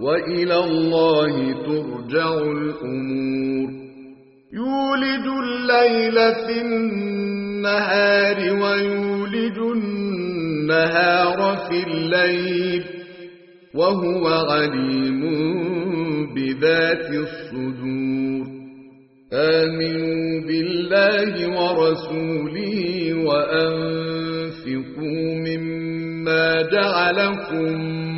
وإلى الله ترجع الأمور. يولج الليل في النهار ويولج النهار في الليل وهو عليم بذات الصدور. آمنوا بالله ورسوله وأنفقوا مما جعلكم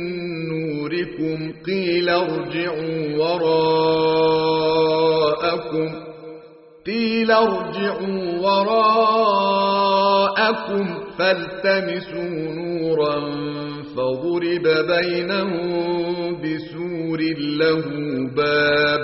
نوركم قيل ارجعوا وراءكم قيل ارجعوا وراءكم فالتمسوا نورا فضرب بينهم بسور له باب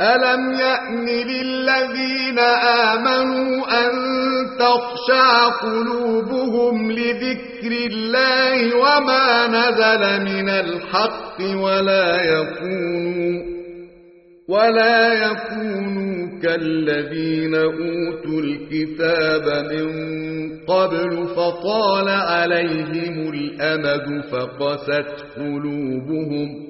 ألم يأن للذين آمنوا أن تخشع قلوبهم لذكر الله وما نزل من الحق ولا يكونوا ولا يكونوا كالذين أوتوا الكتاب من قبل فطال عليهم الأمد فقست قلوبهم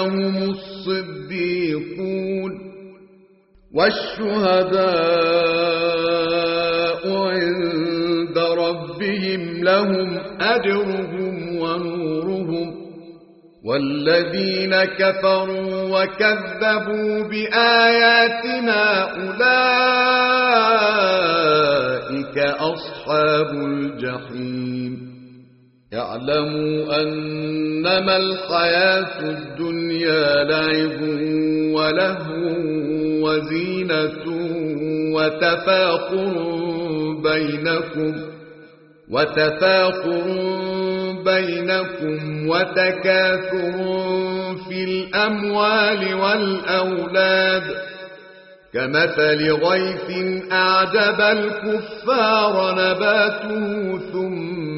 هم الصديقون والشهداء عند ربهم لهم أجرهم ونورهم والذين كفروا وكذبوا بآياتنا أولئك أصحاب الجحيم. اعلموا أنما الحياة الدنيا لعب ولهو وزينة وتفاقر بينكم وتفاقر بينكم وتكاثر في الأموال والأولاد. كمثل غيث أعجب الكفار نباته ثم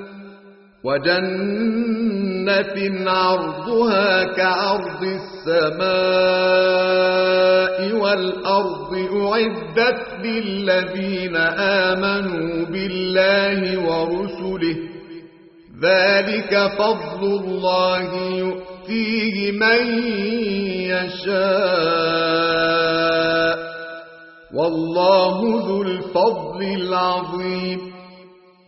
وجنة عرضها كعرض السماء والأرض أعدت للذين آمنوا بالله ورسله. ذلك فضل الله يؤتيه من يشاء. والله ذو الفضل العظيم.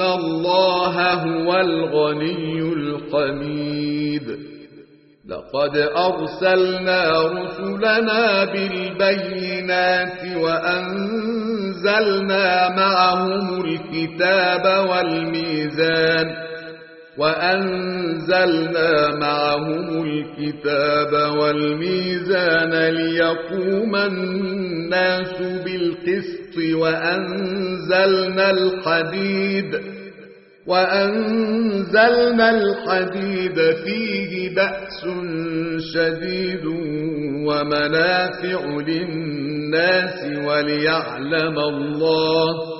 الله هو الغني الحميد لقد أرسلنا رسلنا بالبينات وأنزلنا معهم الكتاب والميزان وأنزلنا معهم الكتاب والميزان ليقوم الناس بالقسط وأنزلنا الحديد وأنزلنا الحديد فيه بأس شديد ومنافع للناس وليعلم الله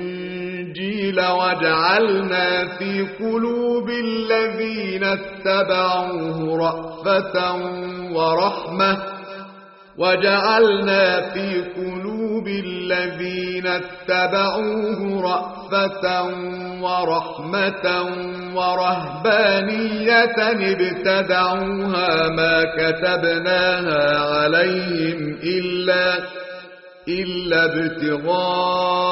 الإنجيل وجعلنا في قلوب الذين اتبعوه رأفة ورحمة وجعلنا في قلوب الذين اتبعوه رأفة ورحمة ورهبانية ابتدعوها ما كتبناها عليهم إلا إلا ابتغاء